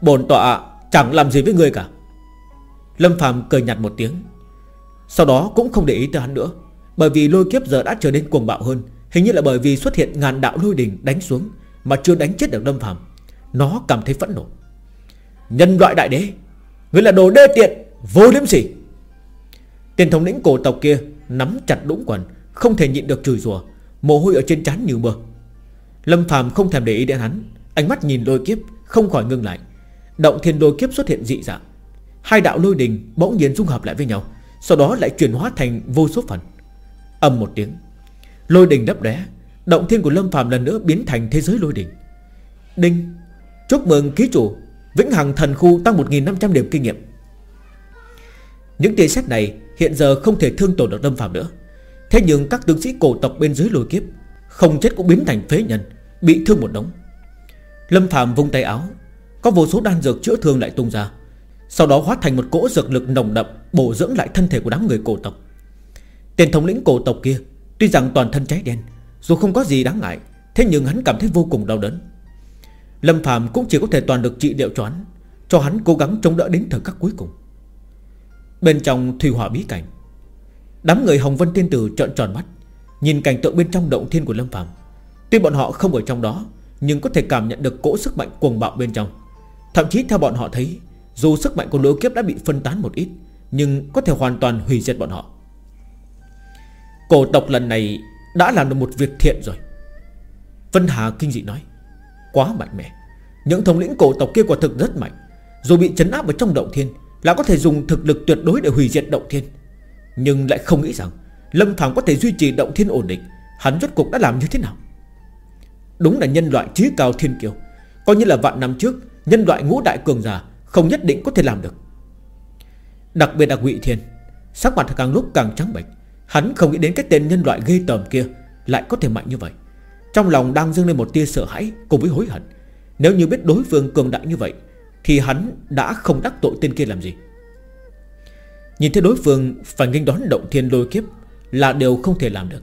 Bồn tọa chẳng làm gì với ngươi cả. Lâm Phạm cười nhạt một tiếng. Sau đó cũng không để ý tới hắn nữa, Bởi vì lôi kiếp giờ đã trở nên cuồng bạo hơn. Hình như là bởi vì xuất hiện ngàn đạo lôi đình đánh xuống Mà chưa đánh chết được Lâm Phạm Nó cảm thấy phẫn nộ. Nhân loại đại đế Ngươi là đồ đê tiện, Vô liêm sỉ. Tiền thống lĩnh cổ tộc kia Nắm chặt đũng quần, Không thể nhịn được chửi rủa, Mồ hôi ở trên trán như mưa. Lâm Phạm không thèm để ý đến hắn, Ánh mắt nhìn lôi kiếp Không khỏi ngưng lại. Động thiên lôi kiếp xuất hiện dị dạng. Hai đạo lôi đình bỗng nhiên dung hợp lại với nhau. Sau đó lại chuyển hóa thành vô số phần. Âm một tiếng, Lôi đình đắp đé Động thiên của Lâm phàm lần nữa biến thành thế giới lôi đình. Đinh, Chúc mừng ký chủ, Vĩnh Hằng thần khu tăng 1.500 điểm kinh nghiệm. Những tia xét này Hiện giờ không thể thương tổn được Lâm phàm nữa. Thế nhưng các tướng sĩ cổ tộc bên dưới lôi kiếp, Không chết cũng biến thành phế nhân, Bị thương một đống. Lâm phàm vung tay áo, có vô số đan dược chữa thương lại tung ra. Sau đó hóa thành một cỗ dược lực nồng đậm, Bổ dưỡng lại thân thể của đám người cổ tộc. Tiền thống lĩnh cổ tộc kia, Tuy rằng toàn thân cháy đen, Dù không có gì đáng ngại, Thế nhưng hắn cảm thấy vô cùng đau đớn. Lâm Phạm cũng chỉ có thể toàn được trị liệu choán Cho hắn cố gắng chống đỡ đến thời khắc cuối cùng. Bên trong thủy hỏa bí cảnh, Đám người Hồng Vân Tiên Tử trợn tròn mắt, Nhìn cảnh tượng bên trong động thiên của Lâm Phạm Tuy bọn họ không ở trong đó, Nhưng có thể cảm nhận được cỗ sức mạnh cuồng bạo bên trong. Thậm chí theo bọn họ thấy dù sức mạnh của lỗ kiếp đã bị phân tán một ít, Nhưng có thể hoàn toàn hủy diệt bọn họ. Cổ tộc lần này Đã làm được một việc thiện rồi. Vân Hà kinh dị nói, Quá mạnh mẽ. Những thống lĩnh cổ tộc kia quả thực rất mạnh. Dù bị chấn áp ở trong động thiên Là có thể dùng thực lực tuyệt đối để hủy diệt động thiên. Nhưng lại không nghĩ rằng Lâm Phạm có thể duy trì động thiên ổn định, Hắn rốt cục đã làm như thế nào? Đúng là nhân loại trí cao thiên kiều Coi như là vạn năm trước, Nhân loại ngũ đại cường giả không nhất định có thể làm được. Đặc biệt là Ngụy Thiên Sắc mặt càng lúc càng trắng bệch, Hắn không nghĩ đến cái tên nhân loại ghê tởm kia Lại có thể mạnh như vậy. Trong lòng đang dâng lên một tia sợ hãi Cùng với hối hận. Nếu như biết đối phương cường đại như vậy, Thì hắn đã không đắc tội tên kia làm gì. Nhìn thấy đối phương Phải nghênh đón động thiên lôi kiếp Là điều không thể làm được.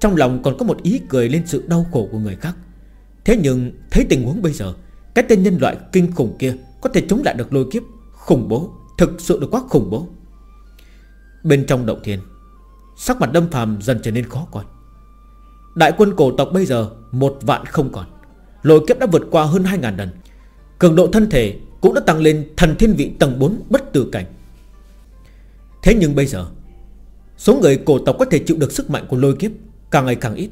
Trong lòng còn có một ý cười lên sự đau khổ của người khác. Thế nhưng, thấy tình huống bây giờ, Cái tên nhân loại kinh khủng kia có thể chống lại được lôi kiếp Khủng bố, Thực sự được quá khủng bố. Bên trong động thiên, Sắc mặt đâm phàm dần trở nên khó coi. Đại quân cổ tộc bây giờ Một vạn không còn, Lôi kiếp đã vượt qua hơn 2.000 lần. Cường độ thân thể cũng đã tăng lên Thần thiên vị tầng 4 bất tử cảnh. Thế nhưng bây giờ, Số người cổ tộc có thể chịu được sức mạnh của lôi kiếp Càng ngày càng ít.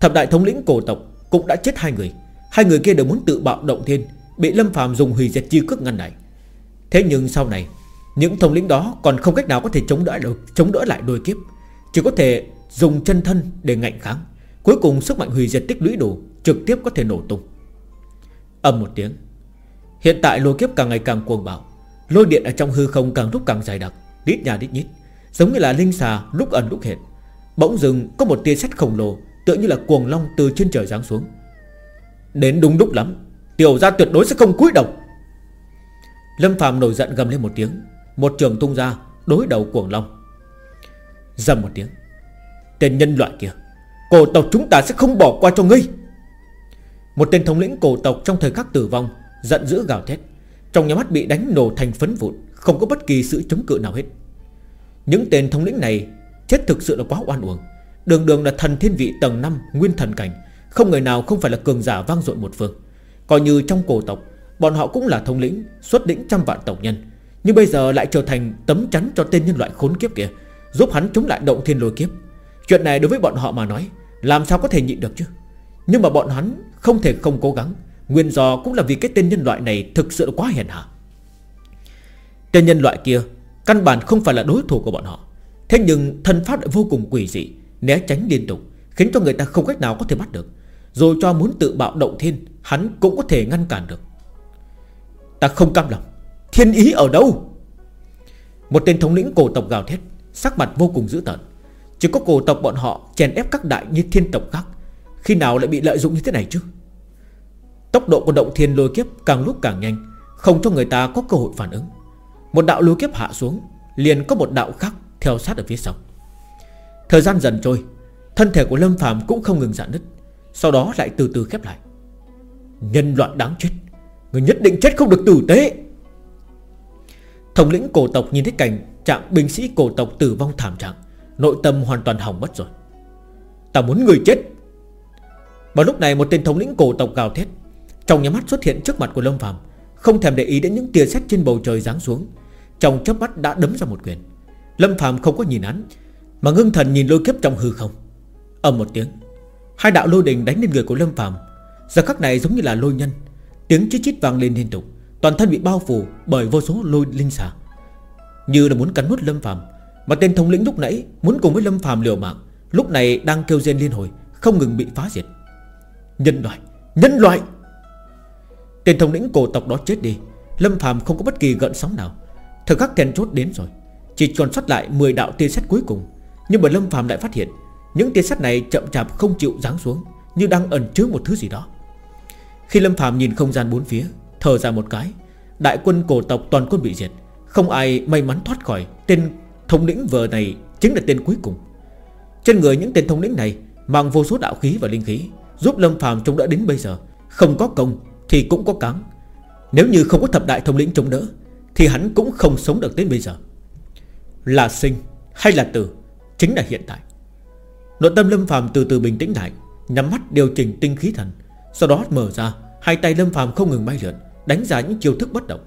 Thập đại thống lĩnh cổ tộc cũng đã chết hai người. Hai người kia đều muốn tự bạo động thiên Bị Lâm phàm dùng hủy diệt chi cước ngăn lại. Thế nhưng sau này, Những thống lĩnh đó còn không cách nào có thể chống đỡ được Chống đỡ lại đôi kiếp. Chỉ có thể dùng chân thân để ngạnh kháng. Cuối cùng sức mạnh hủy diệt tích lũy đủ, Trực tiếp có thể nổ tung. Âm một tiếng. Hiện tại lôi kiếp càng ngày càng cuồng bạo. Lôi điện ở trong hư không càng lúc càng dài đặc, Đít nhà đít nhít. Giống như là linh xà lúc ẩn lúc hiện. Bỗng dừng, có một tia sét khổng lồ, Tựa như là cuồng long từ trên trời giáng xuống. Đến đúng lúc lắm. Tiểu gia tuyệt đối sẽ không cúi đầu. Lâm Phạm nổi giận gầm lên một tiếng. Một trường tung ra, đối đầu cuồng long. Dầm một tiếng. Tên nhân loại kia, Cổ tộc chúng ta sẽ không bỏ qua cho ngươi. Một tên thống lĩnh cổ tộc trong thời khắc tử vong, Giận dữ gào thét. Trong nhà mắt bị đánh nổ thành phấn vụn, Không có bất kỳ sự chống cự nào hết. Những tên thống lĩnh này, Chết thực sự là quá oan uổng. Đường đường là thần thiên vị tầng 5 Nguyên thần cảnh. Không người nào không phải là cường giả vang dội một phương. Coi như trong cổ tộc, Bọn họ cũng là thống lĩnh, Xuất lĩnh trăm vạn tộc nhân. Nhưng bây giờ lại trở thành tấm chắn cho tên nhân loại khốn kiếp kia, Giúp hắn chống lại động thiên lôi kiếp. Chuyện này đối với bọn họ mà nói, Làm sao có thể nhịn được chứ? Nhưng mà bọn hắn không thể không cố gắng, Nguyên do cũng là vì cái tên nhân loại này Thực sự quá hèn hạ. Tên nhân loại kia Căn bản không phải là đối thủ của bọn họ. Thế nhưng thân pháp lại vô cùng quỷ dị, Né tránh liên tục, Khiến cho người ta không cách nào có thể bắt được. Rồi cho muốn tự bạo động thiên Hắn cũng có thể ngăn cản được. Ta không cam lòng. Thiên ý ở đâu? Một tên thống lĩnh cổ tộc gào thét, Sắc mặt vô cùng dữ tợn. Chỉ có cổ tộc bọn họ chèn ép các đại như thiên tộc khác, Khi nào lại bị lợi dụng như thế này chứ? Tốc độ của động thiên lôi kiếp càng lúc càng nhanh, Không cho người ta có cơ hội phản ứng. Một đạo lôi kiếp hạ xuống, Liền có một đạo khác theo sát ở phía sau. Thời gian dần trôi, Thân thể của Lâm Phàm cũng không ngừng giãn nứt, Sau đó lại từ từ khép lại. Nhân loại đáng chết. Người nhất định chết không được tử tế. Thống lĩnh cổ tộc nhìn thấy cảnh Trạng binh sĩ cổ tộc tử vong thảm trạng, Nội tâm hoàn toàn hỏng mất rồi. Ta muốn người chết. Vào lúc này, một tên thống lĩnh cổ tộc gào thét. Trong nhà mắt xuất hiện trước mặt của Lâm Phàm, Không thèm để ý đến những tia sét trên bầu trời giáng xuống. Trong chớp mắt đã đấm ra một quyền. Lâm Phàm không có nhìn hắn, Mà ngưng thần nhìn lôi kiếp trong hư không. Âm một tiếng, Hai đạo lôi đình đánh lên người của Lâm Phàm Giờ khắc này giống như là lôi nhân. Tiếng chít chít vang lên liên tục. Toàn thân bị bao phủ bởi vô số lôi linh xà. Như là muốn cắn nuốt Lâm Phàm, Mà tên thống lĩnh lúc nãy Muốn cùng với Lâm Phàm liều mạng, Lúc này đang kêu rên liên hồi, Không ngừng bị phá diệt. Nhân loại Nhân loại! Tên thống lĩnh cổ tộc đó chết đi. Lâm Phàm không có bất kỳ gợn sóng nào. Thời khắc then chốt đến rồi, Chỉ còn sót lại 10 đạo tia sét cuối cùng. Nhưng mà Lâm Phàm lại phát hiện, Những tia sét này chậm chạp không chịu giáng xuống, Như đang ẩn chứa một thứ gì đó. Khi Lâm Phàm nhìn không gian bốn phía, Thở ra một cái, Đại quân cổ tộc toàn quân bị diệt, Không ai may mắn thoát khỏi Tên thống lĩnh vờ này chính là tên cuối cùng. Trên người những tên thống lĩnh này Mang vô số đạo khí và linh khí, Giúp Lâm Phàm chống đỡ đến bây giờ. Không có công thì cũng có cắn Nếu như không có thập đại thống lĩnh chống đỡ, Thì hắn cũng không sống được đến bây giờ. Là sinh hay là tử Chính là hiện tại. Nội tâm Lâm Phàm từ từ bình tĩnh lại, Nhắm mắt điều chỉnh tinh khí thần sau đó mở ra Hai tay Lâm Phàm không ngừng bay lượn Đánh giá những chiêu thức bất động.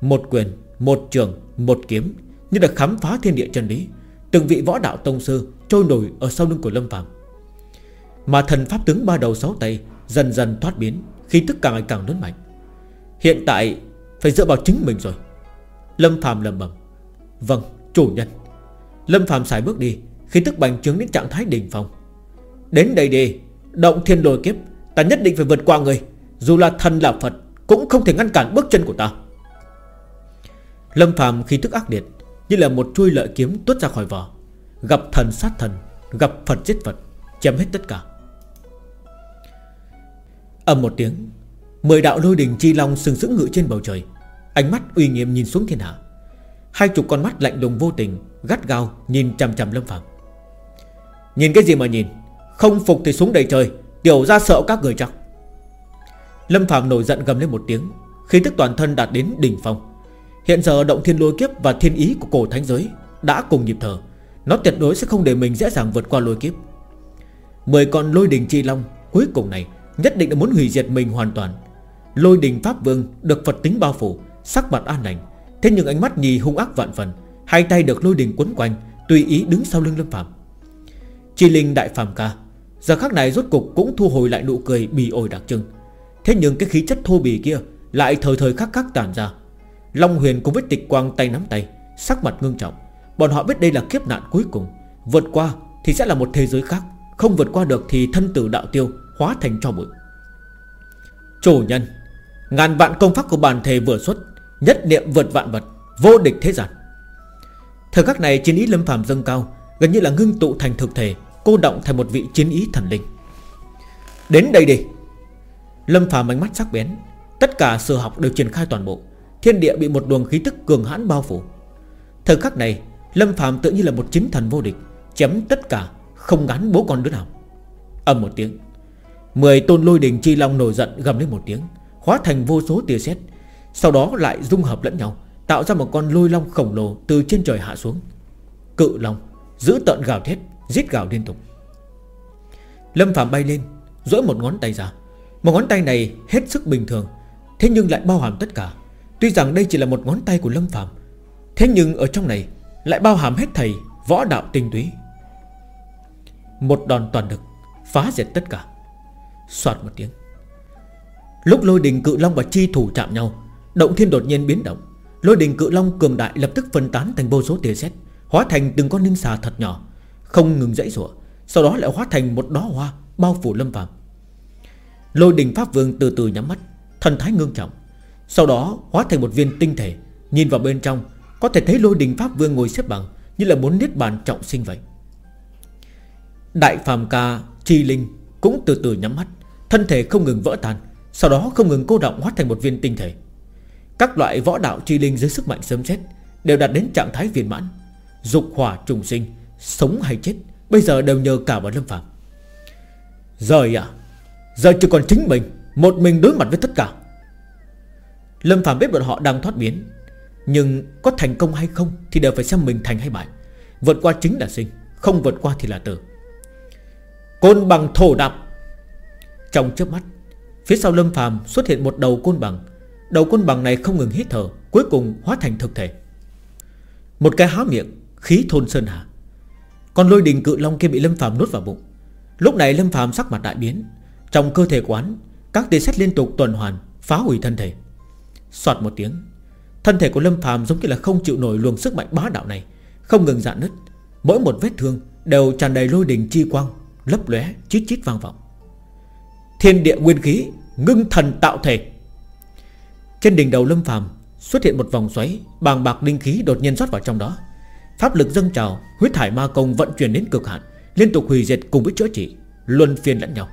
Một quyền, một trường, một kiếm Như là khám phá thiên địa chân lý Từng vị võ đạo tông sư Trôi nổi ở sau lưng của Lâm Phàm. Mà thần pháp tướng ba đầu sáu tay Dần dần thoát biến khi tức càng ngày càng lớn mạnh. Hiện tại phải dựa vào chính mình rồi. Lâm phàm lầm bầm Vâng chủ nhân. Lâm phàm xài bước đi Khi tức bành trướng đến trạng thái đỉnh phòng Đến đây đi Động thiên lôi kiếp Ta nhất định phải vượt qua người, Dù là thần, là Phật, Cũng không thể ngăn cản bước chân của ta. Lâm phàm khi tức ác liệt, Như là một chuôi lợi kiếm tuốt ra khỏi vỏ, Gặp thần sát thần, Gặp Phật giết Phật, Chém hết tất cả. Âm một tiếng, Mười đạo lôi đình chi long sừng sững ngự trên bầu trời, Ánh mắt uy nghiêm nhìn xuống thiên hạ. Hai chục con mắt lạnh lùng vô tình, Gắt gao nhìn chằm chằm Lâm Phạm Nhìn cái gì mà nhìn? Không phục thì xuống đầy trời. Tiểu ra sợ các người chắc Lâm Phạm nổi giận gầm lên một tiếng Khi tức toàn thân đạt đến đỉnh phong. Hiện giờ động thiên lôi kiếp và thiên ý của cổ thánh giới Đã cùng nhịp thở. Nó tuyệt đối sẽ không để mình dễ dàng vượt qua lôi kiếp. Mười con lôi đình chi long Cuối cùng này Nhất định là muốn hủy diệt mình hoàn toàn. Lôi đình Pháp Vương được Phật tính bao phủ, Sắc mặt an lành. Thế nhưng ánh mắt nhì hung ác vạn phần, Hai tay được lôi đình quấn quanh, Tùy ý đứng sau lưng Lâm Phạm Chi linh đại Phạm ca Giờ khắc này rốt cục cũng thu hồi lại nụ cười bì ổi đặc trưng. Thế nhưng cái khí chất thô bì kia Lại thời thời khắc khắc tàn ra. Long huyền cùng với tịch quang tay nắm tay, Sắc mặt ngưng trọng. Bọn họ biết đây là kiếp nạn cuối cùng. Vượt qua thì sẽ là một thế giới khác. Không vượt qua được thì thân tử đạo tiêu Hóa thành cho bụi. Chủ nhân, Ngàn vạn công pháp của bản thể vừa xuất, Nhất niệm vượt vạn vật, Vô địch thế gian. Thời khắc này chiến ý lâm phàm dâng cao, Gần như là ngưng tụ thành thực thể. Cô động thành một vị chiến ý thần linh. Đến đây đi. Lâm phàm ánh mắt sắc bén. Tất cả sự học đều triển khai toàn bộ. Thiên địa bị một luồng khí tức cường hãn bao phủ. Thời khắc này, Lâm phàm tự như là một chính thần vô địch, Chém tất cả, Không ngắn bố con đứa nào. Âm một tiếng. Mười tôn lôi đình chi long nổi giận gầm lên một tiếng, Hóa thành vô số tia sét, Sau đó lại dung hợp lẫn nhau, Tạo ra một con lôi long khổng lồ từ trên trời hạ xuống. Cự long, Giữ tận gào thét. Giết gào liên tục. Lâm Phạm bay lên Rỗi một ngón tay ra. Một ngón tay này hết sức bình thường, Thế nhưng lại bao hàm tất cả. Tuy rằng đây chỉ là một ngón tay của Lâm Phạm, Thế nhưng ở trong này Lại bao hàm hết thầy võ đạo tinh túy. Một đòn toàn lực Phá diệt tất cả. Xoạt một tiếng. Lúc lôi đình cự long và chi thủ chạm nhau, Động thiên đột nhiên biến động. Lôi đình cự long cường đại lập tức phân tán thành vô số tia sét, Hóa thành từng con ninh xà thật nhỏ không ngừng dãy rủa, Sau đó lại hóa thành một đóa hoa Bao phủ lâm phàm. Lôi đình pháp vương từ từ nhắm mắt, Thần thái ngưng trọng, Sau đó hóa thành một viên tinh thể, Nhìn vào bên trong, Có thể thấy lôi đình pháp vương ngồi xếp bằng Như là muốn niết bàn trọng sinh vậy. Đại phàm ca Chi linh cũng từ từ nhắm mắt, Thân thể không ngừng vỡ tan, Sau đó không ngừng cô động hóa thành một viên tinh thể. Các loại võ đạo chi linh dưới sức mạnh sớm chết Đều đạt đến trạng thái viên mãn, Dục hỏa trùng sinh Sống hay chết, Bây giờ đều nhờ cả vào Lâm Phạm Rời à Giờ chỉ còn chính mình, Một mình đối mặt với tất cả. Lâm Phạm biết bọn họ đang thoát biến, Nhưng có thành công hay không Thì đều phải xem mình thành hay bại. Vượt qua chính là sinh, Không vượt qua thì là tử. Côn bằng thổ đạp. Trong chớp mắt, Phía sau Lâm Phàm xuất hiện một đầu côn bằng. Đầu côn bằng này không ngừng hít thở, Cuối cùng hóa thành thực thể. Một cái há miệng, Khí thôn sơn hà. Con lôi đình cự long kia bị Lâm Phàm nuốt vào bụng. Lúc này Lâm Phàm sắc mặt đại biến. Trong cơ thể quán, Các tia sét liên tục tuần hoàn, Phá hủy thân thể. Xoạt một tiếng, Thân thể của Lâm Phàm giống như là không chịu nổi luồng sức mạnh bá đạo này, Không ngừng dạn nứt. Mỗi một vết thương đều tràn đầy lôi đình chi quang, Lấp lóe, chít chít vang vọng. Thiên địa nguyên khí Ngưng thần tạo thể. Trên đỉnh đầu lâm phàm Xuất hiện một vòng xoáy Bàng bạc linh khí đột nhiên rót vào trong đó. Pháp lực dâng trào, Huyết thải ma công vận chuyển đến cực hạn, Liên tục hủy diệt cùng với chữa trị, Luân phiên lẫn nhau.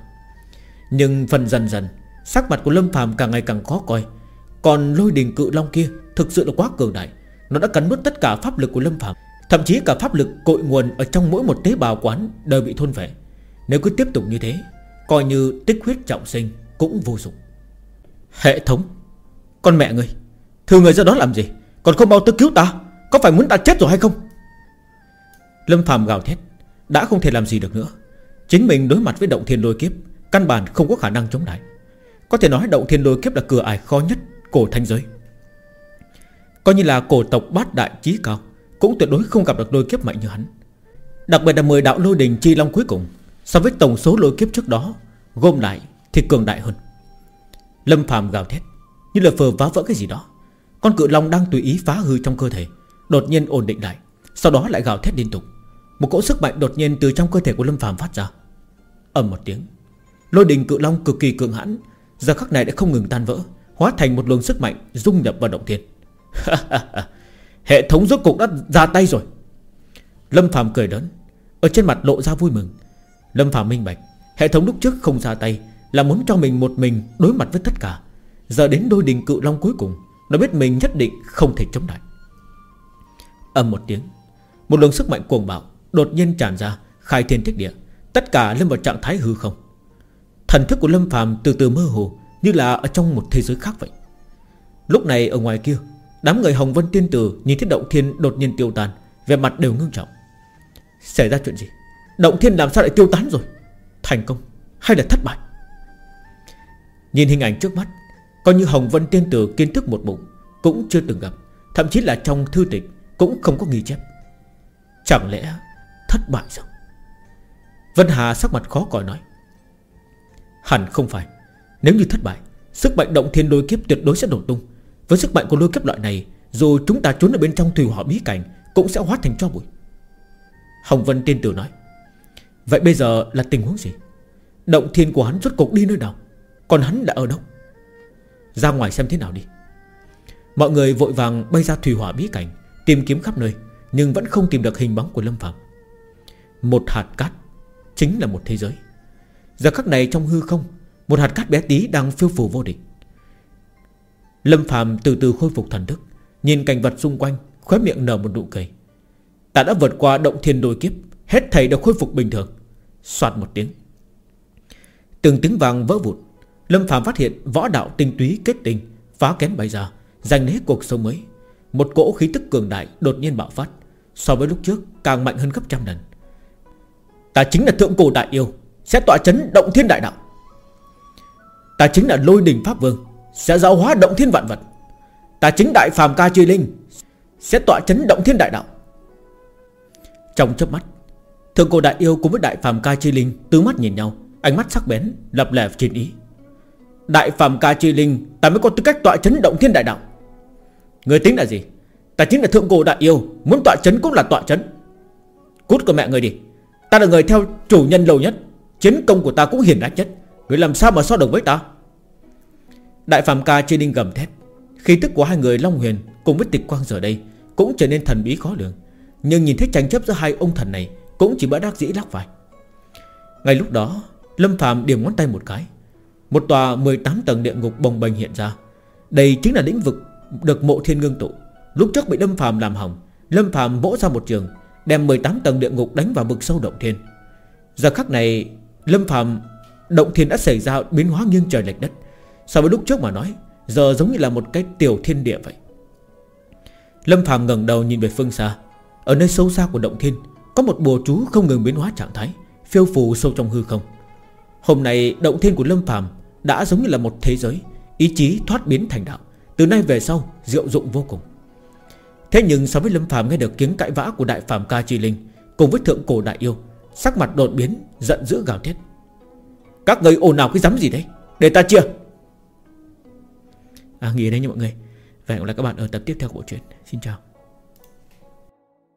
Nhưng phần dần dần, Sắc mặt của Lâm phàm càng ngày càng khó coi. Còn lôi đình cự long kia Thực sự là quá cường đại, Nó đã cắn nuốt tất cả pháp lực của Lâm phàm. Thậm chí cả pháp lực cội nguồn Ở trong mỗi một tế bào quán đều bị thôn vệ. Nếu cứ tiếp tục như thế, Coi như tích huyết trọng sinh Cũng vô dụng. Hệ thống, Con mẹ ngươi Thư người ra đó làm gì? Còn không bao tới cứu ta, Có phải muốn ta chết rồi hay không? Lâm Phạm gào thét, Đã không thể làm gì được nữa. Chính mình đối mặt với động thiên lôi kiếp, Căn bản không có khả năng chống lại. Có thể nói động thiên lôi kiếp là cửa ải khó nhất Cổ thanh giới. Coi như là cổ tộc bát đại trí cao, Cũng tuyệt đối không gặp được lôi kiếp mạnh như hắn. Đặc biệt là 10 đạo lôi đình chi long cuối cùng, So với tổng số lôi kiếp trước đó, Gom lại thì cường đại hơn. Lâm Phạm gào thét, Như là phờ vá vỡ cái gì đó. Con cự long đang tùy ý phá hư trong cơ thể, Đột nhiên ổn định lại, Sau đó lại gào thét liên tục. Một cỗ sức mạnh đột nhiên từ trong cơ thể của Lâm phàm phát ra. Ầm một tiếng, Lôi đình cự long cực kỳ cường hãn, Giờ khắc này đã không ngừng tan vỡ, Hóa thành một luồng sức mạnh dung nhập vào động thiên. Hệ thống rốt cục đã ra tay rồi. Lâm Phạm cười đớn, Ở trên mặt lộ ra vui mừng. Lâm Phạm minh bạch, Hệ thống lúc trước không ra tay Là muốn cho mình một mình đối mặt với tất cả. Giờ đến đôi đình cự long cuối cùng, Nó biết mình nhất định không thể chống lại. Âm một tiếng, Một luồng sức mạnh cuồng bạo Đột nhiên tràn ra, khai thiên thiết địa. Tất cả lâm vào trạng thái hư không. Thần thức của Lâm Phàm từ từ mơ hồ, Như là ở trong một thế giới khác vậy. Lúc này ở ngoài kia, Đám người Hồng Vân Tiên Tử Nhìn thấy Động Thiên đột nhiên tiêu tan Về mặt đều ngưng trọng. Xảy ra chuyện gì? Động Thiên làm sao lại tiêu tán rồi? Thành công hay là thất bại? Nhìn hình ảnh trước mắt, Coi như Hồng Vân Tiên Tử kiến thức một bụng, Cũng chưa từng gặp, Thậm chí là trong thư tịch Cũng không có ghi chép. Chẳng lẽ thất bại sao? Vân Hà sắc mặt khó coi nói. Hẳn không phải. Nếu như thất bại, Sức mạnh động thiên đôi kiếp tuyệt đối sẽ nổ tung. Với sức mạnh của đôi kiếp loại này, Dù chúng ta trốn ở bên trong thủy hỏa bí cảnh, Cũng sẽ hóa thành cho bụi. Hồng Vân tiên tử nói. Vậy bây giờ là tình huống gì? Động thiên của hắn rốt cục đi nơi nào? Còn hắn đã ở đâu? Ra ngoài xem thế nào đi. Mọi người vội vàng bay ra thủy hỏa bí cảnh, Tìm kiếm khắp nơi, Nhưng vẫn không tìm được hình bóng của Lâm Phạm một hạt cát Chính là một thế giới. Giờ khắc này trong hư không, Một hạt cát bé tí đang phiêu phù vô địch. Lâm Phạm từ từ khôi phục thần thức, Nhìn cảnh vật xung quanh, Khóe miệng nở một nụ cười. Ta đã vượt qua động thiên đôi kiếp, Hết thầy đã khôi phục bình thường. Xoạt một tiếng. Từng tiếng vàng vỡ vụn, Lâm Phạm phát hiện võ đạo tinh túy kết tinh, Phá kén bay ra Giành lấy cuộc sống mới. Một cỗ khí tức cường đại đột nhiên bạo phát, So với lúc trước, càng mạnh hơn gấp trăm lần. Ta chính là thượng cổ đại yêu, Sẽ tọa chấn động thiên đại đạo. Ta chính là lôi đình pháp vương, Sẽ giáo hóa động thiên vạn vật. Ta chính đại phàm ca chi linh, Sẽ tọa chấn động thiên đại đạo. Trong chớp mắt, Thượng cổ đại yêu cùng với đại phàm ca chi linh Tứ mắt nhìn nhau, Ánh mắt sắc bén, lập lẻ trên ý. Đại phàm ca chi linh, Ta mới có tư cách tọa chấn động thiên đại đạo. Người tính là gì? Ta chính là thượng cổ đại yêu, Muốn tọa chấn cũng là tọa chấn. Cút của mẹ người đi. Ta là người theo chủ nhân lâu nhất. Chiến công của ta cũng hiển ác nhất Người làm sao mà so được với ta? Đại phạm ca trên đinh gầm thét. Khí tức của hai người Long Huyền Cùng với tịch quang giờ đây Cũng trở nên thần bí khó lường. Nhưng nhìn thấy tranh chấp giữa hai ông thần này Cũng chỉ bỡ đắc dĩ lắc vai. Ngay lúc đó, Lâm phạm điểm ngón tay một cái. Một tòa 18 tầng địa ngục bồng bềnh hiện ra. Đây chính là lĩnh vực Được mộ thiên ngưng tụ. Lúc trước bị Lâm phạm làm hỏng, Lâm phạm vỗ ra một trường Đem 18 tầng địa ngục đánh vào vực sâu động thiên. Giờ khắc này, Lâm phàm, Động thiên đã xảy ra biến hóa nghiêng trời lệch đất. So với lúc trước mà nói, Giờ giống như là một cái tiểu thiên địa vậy. Lâm phàm ngẩng đầu nhìn về phương xa. Ở nơi sâu xa của động thiên, Có một bùa chú không ngừng biến hóa trạng thái, Phiêu phù sâu trong hư không. Hôm nay, động thiên của Lâm phàm Đã giống như là một thế giới, Ý chí thoát biến thành đạo. Từ nay về sau, diệu dụng vô cùng. Thế nhưng so với Lâm Phạm nghe được tiếng cãi vã của Đại Phạm Ca Chi Linh, Cùng với Thượng Cổ Đại Yêu, Sắc mặt đột biến, giận dữ gào thét. Các người ồn nào cái dám gì đấy? Để ta chia. À nghỉ đây nha mọi người. Và hẹn gặp lại các bạn ở tập tiếp theo của bộ truyện. Xin chào.